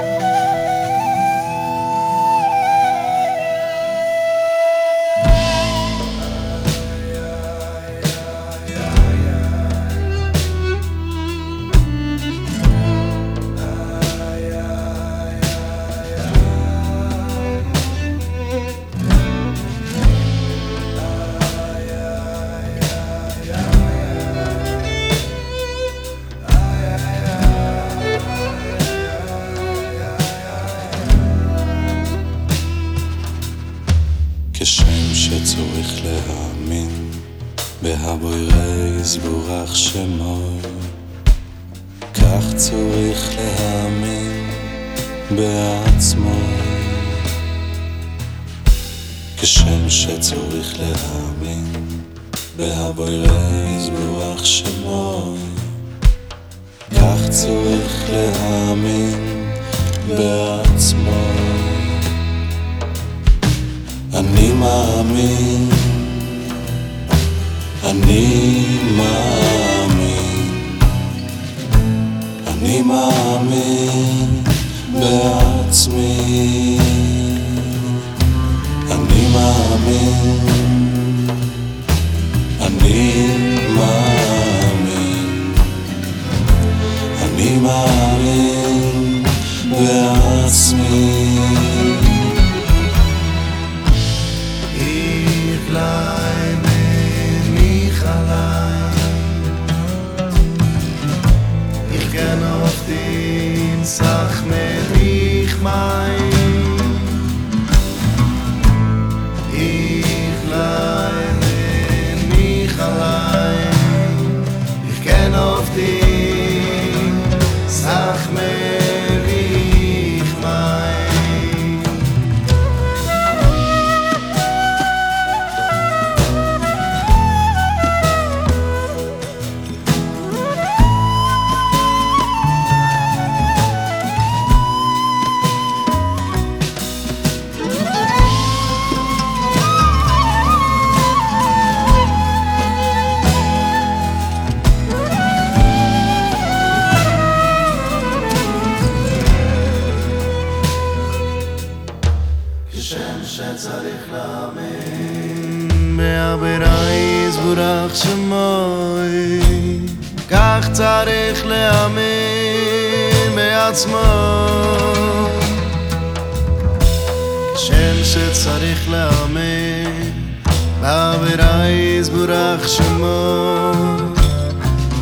Bye. שצורך להאמין בהבוירי יזבורך שמוי כך צורך להאמין בעצמו. כשם שצורך להאמין בהבוירי יזבורך שמוי כך צורך להאמין בעצמו. אני מאמין, אני מאמין, אני מאמין בעצמי, אני מאמין, Es burach shmoy Kach tsarech le ame me atsmo Shem she tsarech le ame Ba verai es burach shmoy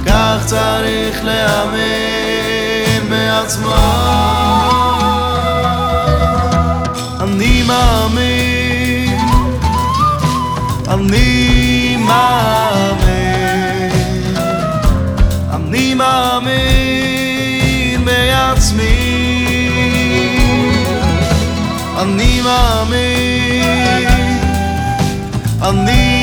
Kach tsarech אני me atsmo Ani Ani אני מאמין, אני